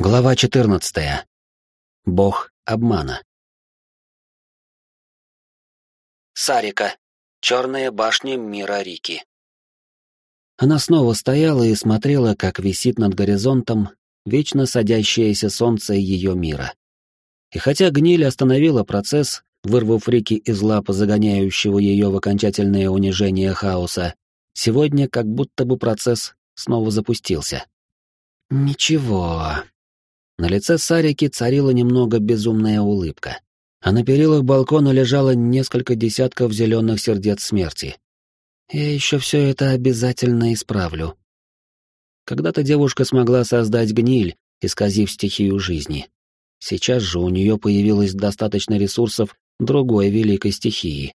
Глава 14. Бог обмана. Сарика. Черная башня мира Рики. Она снова стояла и смотрела, как висит над горизонтом вечно садящееся солнце ее мира. И хотя гниль остановила процесс, вырвав Рики из лапы загоняющего ее в окончательное унижение хаоса, сегодня как будто бы процесс снова запустился. Ничего, на лице Сарики царила немного безумная улыбка, а на перилах балкона лежало несколько десятков зеленых сердец смерти. Я еще все это обязательно исправлю. Когда-то девушка смогла создать гниль, исказив стихию жизни. Сейчас же у нее появилось достаточно ресурсов другой великой стихии.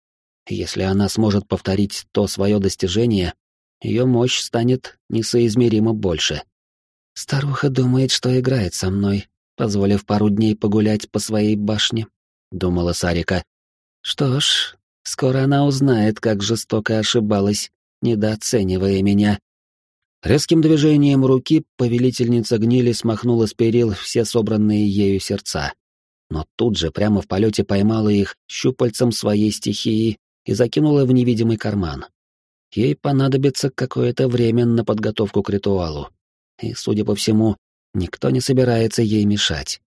Если она сможет повторить то свое достижение, ее мощь станет несоизмеримо больше. Старуха думает, что играет со мной, позволив пару дней погулять по своей башне, думала Сарика. Что ж, скоро она узнает, как жестоко ошибалась, недооценивая меня. Резким движением руки повелительница гнили смахнула с перил все собранные ею сердца. Но тут же прямо в полете поймала их щупальцем своей стихии и закинула в невидимый карман. Ей понадобится какое-то время на подготовку к ритуалу и, судя по всему, никто не собирается ей мешать.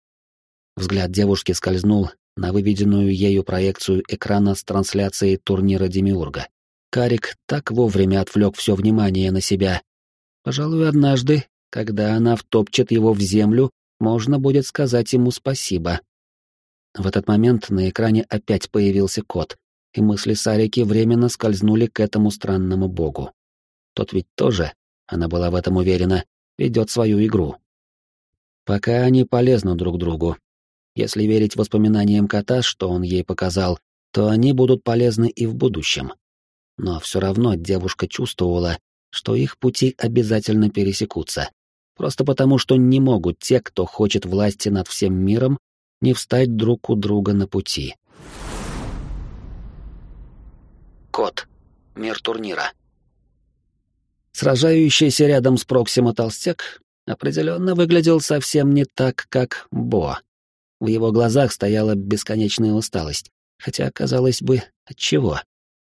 Взгляд девушки скользнул на выведенную ею проекцию экрана с трансляцией турнира Демиурга. Карик так вовремя отвлек все внимание на себя. Пожалуй, однажды, когда она втопчет его в землю, можно будет сказать ему спасибо. В этот момент на экране опять появился кот, и мысли Сарики временно скользнули к этому странному богу. Тот ведь тоже, она была в этом уверена, ведет свою игру. Пока они полезны друг другу. Если верить воспоминаниям кота, что он ей показал, то они будут полезны и в будущем. Но все равно девушка чувствовала, что их пути обязательно пересекутся. Просто потому, что не могут те, кто хочет власти над всем миром, не встать друг у друга на пути. Кот. Мир турнира. Сражающийся рядом с Проксима толстяк определенно выглядел совсем не так, как Бо. В его глазах стояла бесконечная усталость, хотя, казалось бы, от чего?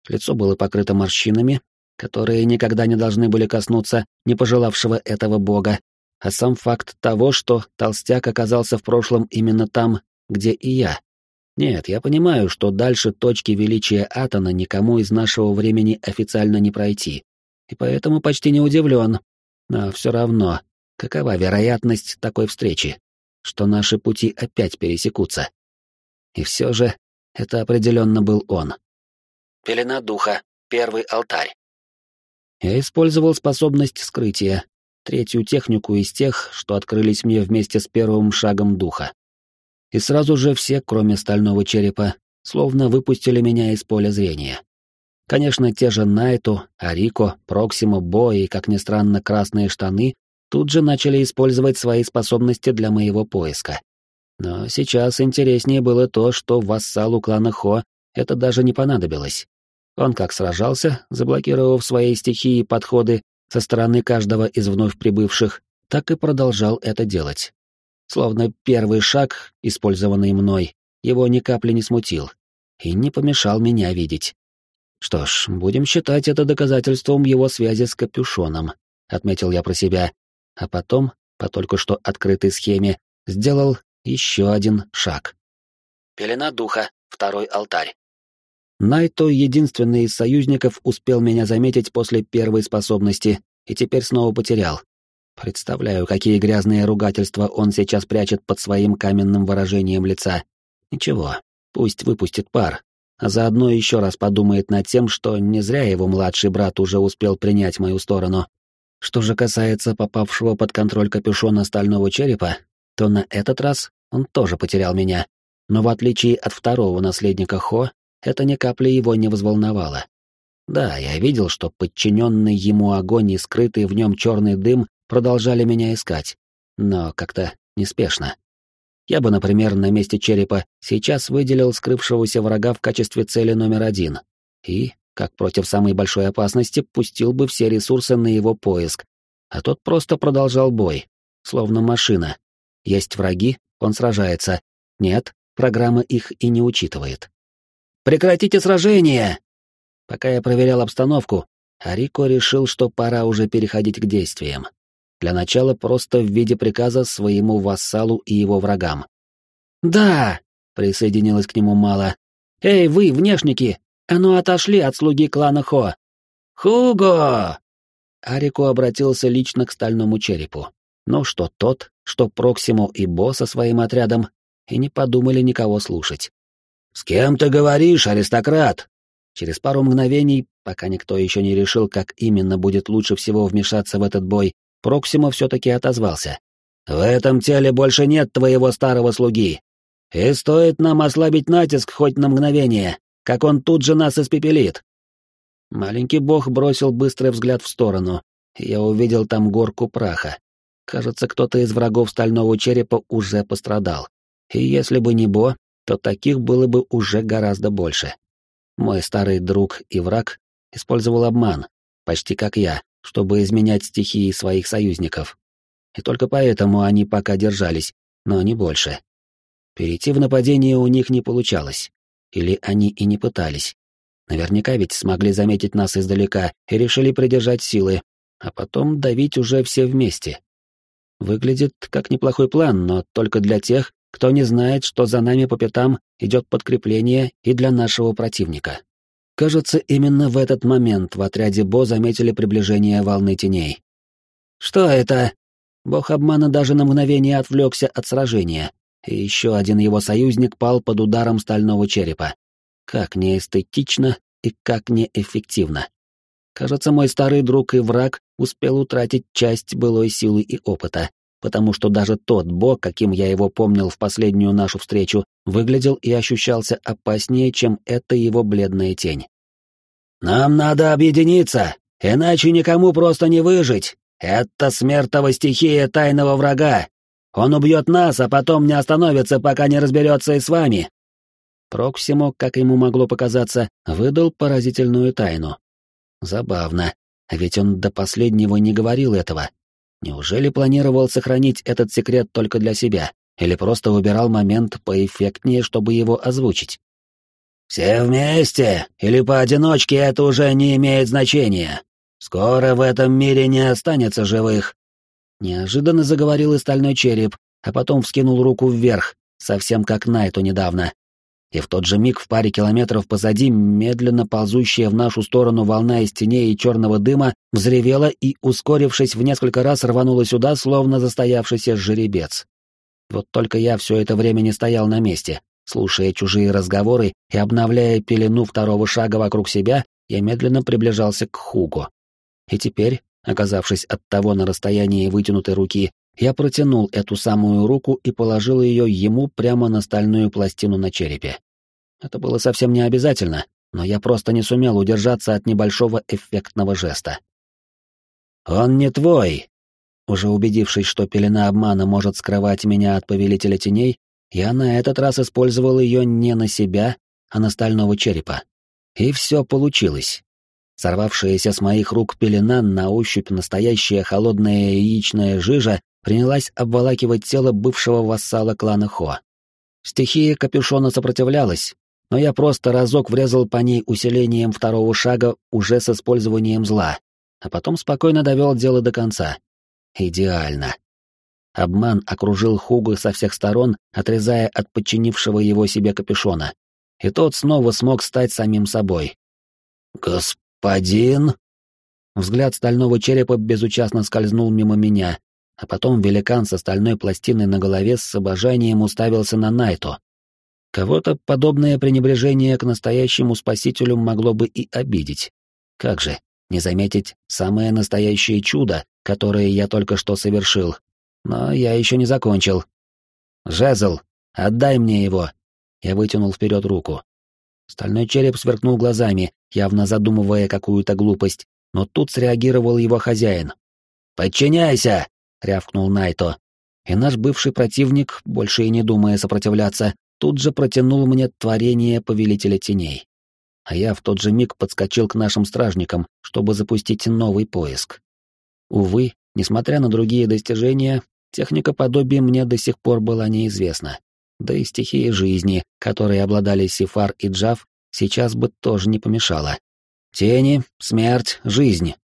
Лицо было покрыто морщинами, которые никогда не должны были коснуться не пожелавшего этого бога, а сам факт того, что толстяк оказался в прошлом именно там, где и я. Нет, я понимаю, что дальше точки величия Атона никому из нашего времени официально не пройти и поэтому почти не удивлен. Но все равно, какова вероятность такой встречи? Что наши пути опять пересекутся? И все же, это определенно был он. Пелена духа, первый алтарь. Я использовал способность скрытия, третью технику из тех, что открылись мне вместе с первым шагом духа. И сразу же все, кроме стального черепа, словно выпустили меня из поля зрения. Конечно, те же Найту, Арико, Проксимо, Бо и, как ни странно, Красные Штаны тут же начали использовать свои способности для моего поиска. Но сейчас интереснее было то, что вассалу клана Хо это даже не понадобилось. Он как сражался, заблокировав свои стихии и подходы со стороны каждого из вновь прибывших, так и продолжал это делать. Словно первый шаг, использованный мной, его ни капли не смутил и не помешал меня видеть. Что ж, будем считать это доказательством его связи с капюшоном, отметил я про себя, а потом, по только что открытой схеме, сделал еще один шаг. Пелена духа, второй алтарь. Найто, единственный из союзников, успел меня заметить после первой способности и теперь снова потерял. Представляю, какие грязные ругательства он сейчас прячет под своим каменным выражением лица. Ничего, пусть выпустит пар, а заодно еще раз подумает над тем, что не зря его младший брат уже успел принять мою сторону. Что же касается попавшего под контроль капюшона стального черепа, то на этот раз он тоже потерял меня. Но в отличие от второго наследника Хо, это ни капли его не взволновало. Да, я видел, что подчиненный ему огонь и скрытый в нем черный дым продолжали меня искать, но как-то неспешно. Я бы, например, на месте черепа сейчас выделил скрывшегося врага в качестве цели номер один и, как против самой большой опасности, пустил бы все ресурсы на его поиск, а тот просто продолжал бой, словно машина. Есть враги, он сражается. Нет, программа их и не учитывает. «Прекратите сражение!» Пока я проверял обстановку, Арико решил, что пора уже переходить к действиям. Для начала просто в виде приказа своему вассалу и его врагам. «Да!» — присоединилась к нему Мала. «Эй, вы, внешники! А ну отошли от слуги клана Хо!» «Хуго!» Арико обратился лично к стальному черепу. Но что тот, что Проксимо и Бо со своим отрядом и не подумали никого слушать. «С кем ты говоришь, аристократ?» Через пару мгновений, пока никто еще не решил, как именно будет лучше всего вмешаться в этот бой, Проксимо все-таки отозвался. «В этом теле больше нет твоего старого слуги. И стоит нам ослабить натиск хоть на мгновение, как он тут же нас испепелит». Маленький бог бросил быстрый взгляд в сторону, я увидел там горку праха. Кажется, кто-то из врагов стального черепа уже пострадал. И если бы не Бо, то таких было бы уже гораздо больше. Мой старый друг и враг использовал обман, почти как я, чтобы изменять стихии своих союзников. И только поэтому они пока держались, но не больше. Перейти в нападение у них не получалось. Или они и не пытались. Наверняка ведь смогли заметить нас издалека и решили придержать силы, а потом давить уже все вместе. Выглядит как неплохой план, но только для тех, кто не знает, что за нами по пятам идет подкрепление и для нашего противника. Кажется, именно в этот момент в отряде Бо заметили приближение волны теней. «Что это?» Бог обмана даже на мгновение отвлекся от сражения, и еще один его союзник пал под ударом стального черепа. Как неэстетично и как неэффективно. Кажется, мой старый друг и враг успел утратить часть былой силы и опыта, потому что даже тот бог, каким я его помнил в последнюю нашу встречу, выглядел и ощущался опаснее, чем эта его бледная тень. «Нам надо объединиться, иначе никому просто не выжить. Это смертова стихия тайного врага. Он убьет нас, а потом не остановится, пока не разберется и с вами». Проксимо, как ему могло показаться, выдал поразительную тайну. Забавно, ведь он до последнего не говорил этого. Неужели планировал сохранить этот секрет только для себя, или просто выбирал момент поэффектнее, чтобы его озвучить? «Все вместе или поодиночке это уже не имеет значения. Скоро в этом мире не останется живых». Неожиданно заговорил и стальной череп, а потом вскинул руку вверх, совсем как Найту недавно и в тот же миг в паре километров позади медленно ползущая в нашу сторону волна из теней и черного дыма взревела и, ускорившись в несколько раз, рванула сюда, словно застоявшийся жеребец. Вот только я все это время не стоял на месте, слушая чужие разговоры и обновляя пелену второго шага вокруг себя, я медленно приближался к Хугу. И теперь, оказавшись от того на расстоянии вытянутой руки, я протянул эту самую руку и положил ее ему прямо на стальную пластину на черепе. Это было совсем не обязательно, но я просто не сумел удержаться от небольшого эффектного жеста. «Он не твой!» Уже убедившись, что пелена обмана может скрывать меня от повелителя теней, я на этот раз использовал ее не на себя, а на стального черепа. И все получилось. Сорвавшаяся с моих рук пелена на ощупь настоящая холодная яичная жижа принялась обволакивать тело бывшего вассала клана Хо. Стихия капюшона сопротивлялась, но я просто разок врезал по ней усилением второго шага уже с использованием зла, а потом спокойно довел дело до конца. Идеально. Обман окружил Хугу со всех сторон, отрезая от подчинившего его себе капюшона, и тот снова смог стать самим собой. «Господин?» Взгляд стального черепа безучастно скользнул мимо меня, а потом великан с стальной пластиной на голове с обожанием уставился на Найту. Кого-то подобное пренебрежение к настоящему спасителю могло бы и обидеть. Как же, не заметить самое настоящее чудо, которое я только что совершил. Но я еще не закончил. «Жезл, отдай мне его!» Я вытянул вперед руку. Стальной череп сверкнул глазами, явно задумывая какую-то глупость, но тут среагировал его хозяин. «Подчиняйся!» — рявкнул Найто. И наш бывший противник, больше и не думая сопротивляться, тут же протянул мне творение Повелителя Теней. А я в тот же миг подскочил к нашим стражникам, чтобы запустить новый поиск. Увы, несмотря на другие достижения, Техника подобия мне до сих пор была неизвестна. Да и стихии жизни, которые обладали Сифар и Джав, сейчас бы тоже не помешало. Тени, смерть, жизнь.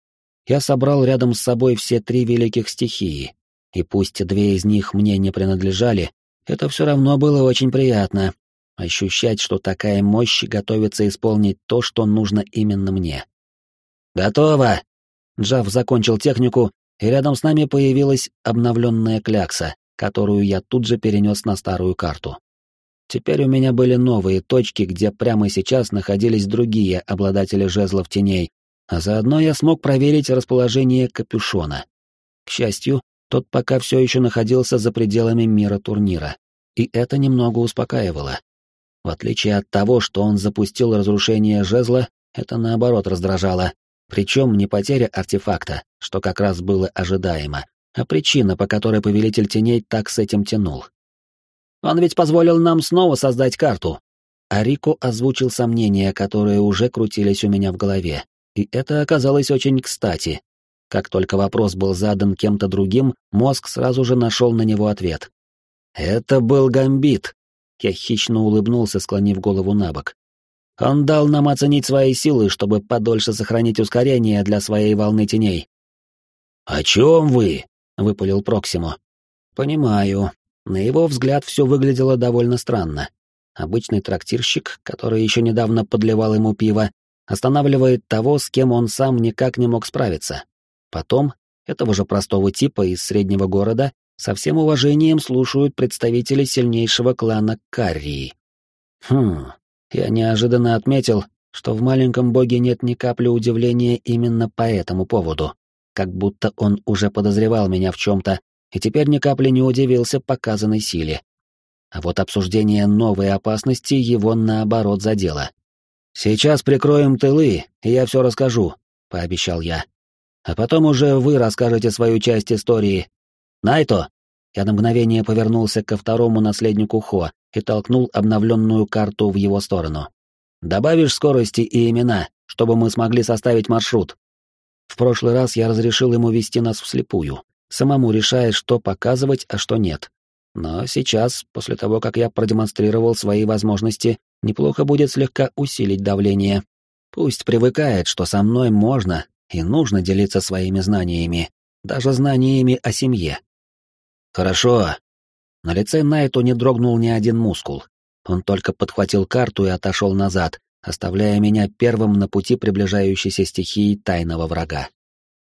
Я собрал рядом с собой все три великих стихии, и пусть две из них мне не принадлежали, это все равно было очень приятно. Ощущать, что такая мощь готовится исполнить то, что нужно именно мне. «Готово!» Джав закончил технику, и рядом с нами появилась обновленная клякса, которую я тут же перенес на старую карту. Теперь у меня были новые точки, где прямо сейчас находились другие обладатели жезлов теней, а заодно я смог проверить расположение капюшона. К счастью, тот пока все еще находился за пределами мира турнира, и это немного успокаивало. В отличие от того, что он запустил разрушение жезла, это наоборот раздражало. Причем не потеря артефакта, что как раз было ожидаемо, а причина, по которой Повелитель Теней так с этим тянул. Он ведь позволил нам снова создать карту. А Рико озвучил сомнения, которые уже крутились у меня в голове, и это оказалось очень кстати. Как только вопрос был задан кем-то другим, мозг сразу же нашел на него ответ. «Это был гамбит», — я хищно улыбнулся, склонив голову на бок. «Он дал нам оценить свои силы, чтобы подольше сохранить ускорение для своей волны теней». «О чем вы?» — выпалил Проксимо. «Понимаю. На его взгляд все выглядело довольно странно. Обычный трактирщик, который еще недавно подливал ему пиво, останавливает того, с кем он сам никак не мог справиться. Потом, этого же простого типа из среднего города, со всем уважением слушают представители сильнейшего клана Каррии. Хм, я неожиданно отметил, что в маленьком боге нет ни капли удивления именно по этому поводу, как будто он уже подозревал меня в чем-то, и теперь ни капли не удивился показанной силе. А вот обсуждение новой опасности его наоборот задело. «Сейчас прикроем тылы, и я все расскажу», — пообещал я. «А потом уже вы расскажете свою часть истории. Найто!» Я на мгновение повернулся ко второму наследнику Хо и толкнул обновленную карту в его сторону. «Добавишь скорости и имена, чтобы мы смогли составить маршрут». В прошлый раз я разрешил ему вести нас вслепую, самому решая, что показывать, а что нет. Но сейчас, после того, как я продемонстрировал свои возможности, неплохо будет слегка усилить давление. Пусть привыкает, что со мной можно и нужно делиться своими знаниями, даже знаниями о семье. Хорошо. На лице Найту не дрогнул ни один мускул. Он только подхватил карту и отошел назад, оставляя меня первым на пути приближающейся стихии тайного врага.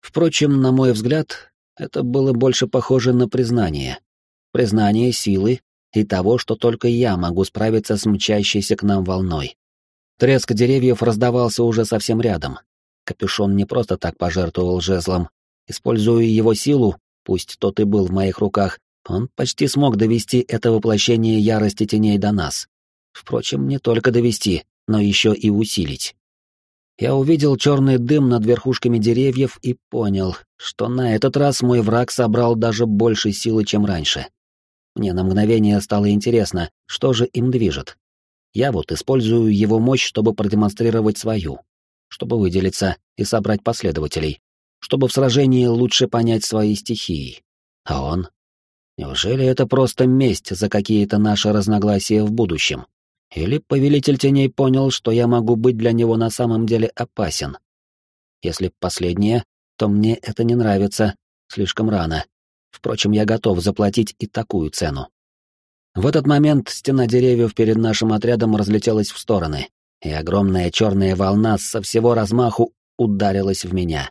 Впрочем, на мой взгляд, это было больше похоже на признание. Признание силы и того, что только я могу справиться с мчащейся к нам волной. Треск деревьев раздавался уже совсем рядом. Капюшон не просто так пожертвовал жезлом. Используя его силу, пусть тот и был в моих руках, он почти смог довести это воплощение ярости теней до нас. Впрочем, не только довести, но еще и усилить. Я увидел черный дым над верхушками деревьев и понял, что на этот раз мой враг собрал даже больше силы, чем раньше. Мне на мгновение стало интересно, что же им движет. Я вот использую его мощь, чтобы продемонстрировать свою, чтобы выделиться и собрать последователей, чтобы в сражении лучше понять свои стихии. А он? Неужели это просто месть за какие-то наши разногласия в будущем? Или повелитель теней понял, что я могу быть для него на самом деле опасен? Если последнее, то мне это не нравится, слишком рано. Впрочем, я готов заплатить и такую цену. В этот момент стена деревьев перед нашим отрядом разлетелась в стороны, и огромная черная волна со всего размаху ударилась в меня.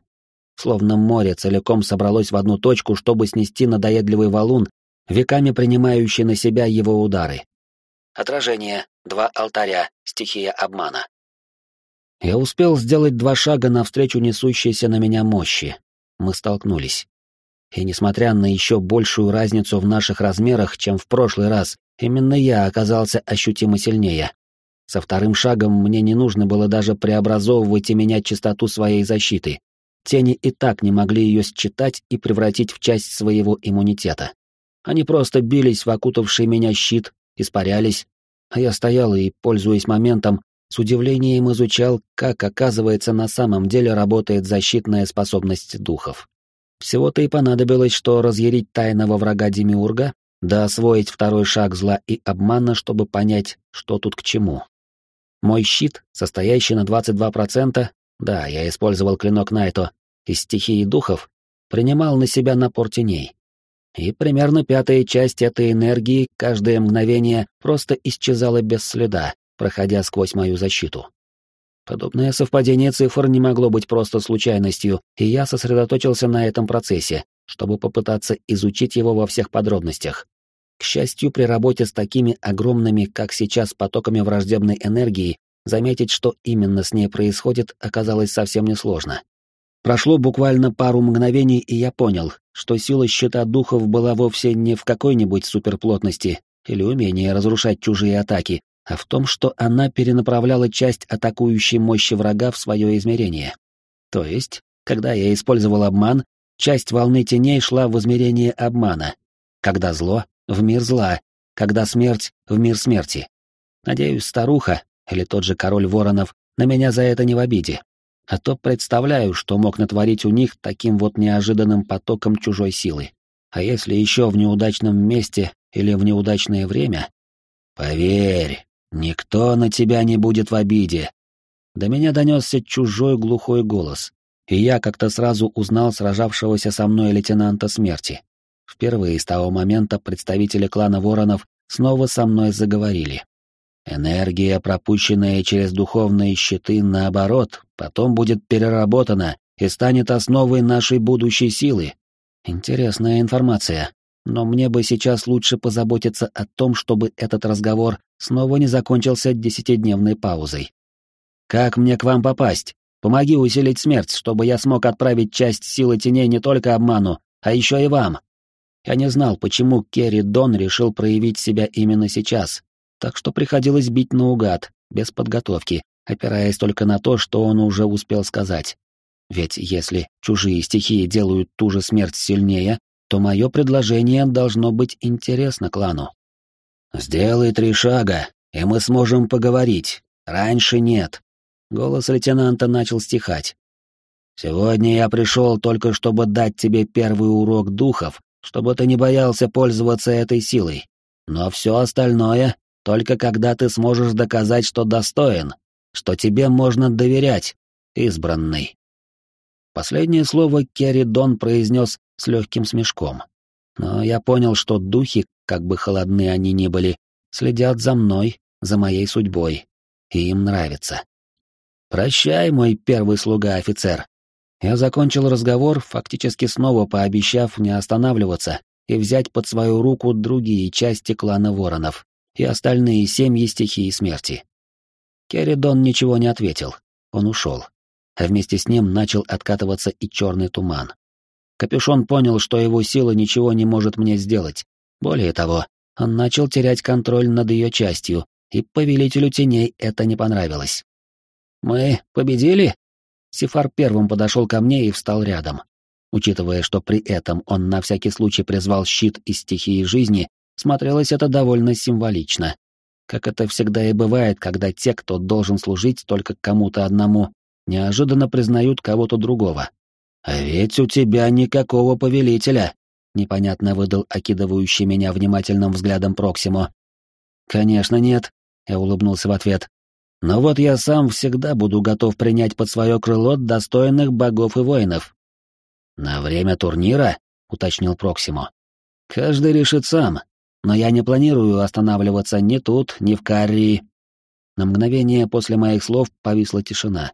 Словно море целиком собралось в одну точку, чтобы снести надоедливый валун, веками принимающий на себя его удары. Отражение. Два алтаря. Стихия обмана. Я успел сделать два шага навстречу несущейся на меня мощи. Мы столкнулись. И несмотря на еще большую разницу в наших размерах, чем в прошлый раз, именно я оказался ощутимо сильнее. Со вторым шагом мне не нужно было даже преобразовывать и менять частоту своей защиты. Тени и так не могли ее считать и превратить в часть своего иммунитета. Они просто бились в окутавший меня щит, испарялись, а я стоял и, пользуясь моментом, с удивлением изучал, как, оказывается, на самом деле работает защитная способность духов. Всего-то и понадобилось, что разъярить тайного врага Демиурга, да освоить второй шаг зла и обмана, чтобы понять, что тут к чему. Мой щит, состоящий на 22%, да, я использовал клинок Найто, из стихии духов, принимал на себя напор теней. И примерно пятая часть этой энергии каждое мгновение просто исчезала без следа, проходя сквозь мою защиту. Подобное совпадение цифр не могло быть просто случайностью, и я сосредоточился на этом процессе, чтобы попытаться изучить его во всех подробностях. К счастью, при работе с такими огромными, как сейчас, потоками враждебной энергии, заметить, что именно с ней происходит, оказалось совсем несложно. Прошло буквально пару мгновений, и я понял, что сила щита духов была вовсе не в какой-нибудь суперплотности или умении разрушать чужие атаки, а в том, что она перенаправляла часть атакующей мощи врага в свое измерение. То есть, когда я использовал обман, часть волны теней шла в измерение обмана, когда зло — в мир зла, когда смерть — в мир смерти. Надеюсь, старуха, или тот же король воронов, на меня за это не в обиде. А то представляю, что мог натворить у них таким вот неожиданным потоком чужой силы. А если еще в неудачном месте или в неудачное время? Поверь, никто на тебя не будет в обиде. До меня донесся чужой глухой голос, и я как-то сразу узнал сражавшегося со мной лейтенанта смерти. Впервые с того момента представители клана Воронов снова со мной заговорили. Энергия, пропущенная через духовные щиты, наоборот, потом будет переработана и станет основой нашей будущей силы. Интересная информация, но мне бы сейчас лучше позаботиться о том, чтобы этот разговор снова не закончился десятидневной паузой. Как мне к вам попасть? Помоги усилить смерть, чтобы я смог отправить часть силы теней не только обману, а еще и вам. Я не знал, почему Керри Дон решил проявить себя именно сейчас, так что приходилось бить наугад, без подготовки, опираясь только на то, что он уже успел сказать. Ведь если чужие стихии делают ту же смерть сильнее, то мое предложение должно быть интересно клану. «Сделай три шага, и мы сможем поговорить. Раньше нет». Голос лейтенанта начал стихать. «Сегодня я пришел только чтобы дать тебе первый урок духов, чтобы ты не боялся пользоваться этой силой. Но все остальное только когда ты сможешь доказать, что достоин, что тебе можно доверять, избранный. Последнее слово Керри Дон произнес с легким смешком. Но я понял, что духи, как бы холодны они ни были, следят за мной, за моей судьбой, и им нравится. «Прощай, мой первый слуга-офицер». Я закончил разговор, фактически снова пообещав не останавливаться и взять под свою руку другие части клана воронов и остальные семьи стихии смерти. Керридон ничего не ответил, он ушел, а вместе с ним начал откатываться и черный туман. Капюшон понял, что его сила ничего не может мне сделать. Более того, он начал терять контроль над ее частью, и повелителю теней это не понравилось. «Мы победили?» Сифар первым подошел ко мне и встал рядом. Учитывая, что при этом он на всякий случай призвал щит из стихии жизни, Смотрелось это довольно символично. Как это всегда и бывает, когда те, кто должен служить только кому-то одному, неожиданно признают кого-то другого. «А ведь у тебя никакого повелителя», — непонятно выдал окидывающий меня внимательным взглядом Проксимо. «Конечно нет», — я улыбнулся в ответ. «Но вот я сам всегда буду готов принять под свое крыло достойных богов и воинов». «На время турнира?» — уточнил Проксимо. «Каждый решит сам, но я не планирую останавливаться ни тут, ни в Каррии. На мгновение после моих слов повисла тишина.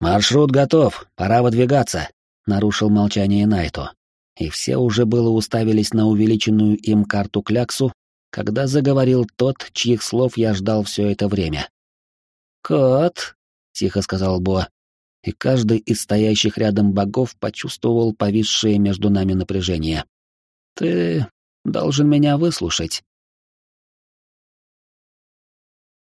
«Маршрут готов, пора выдвигаться», — нарушил молчание Найто. И все уже было уставились на увеличенную им карту Кляксу, когда заговорил тот, чьих слов я ждал все это время. «Кот», — тихо сказал Бо, и каждый из стоящих рядом богов почувствовал повисшее между нами напряжение. «Ты должен меня выслушать.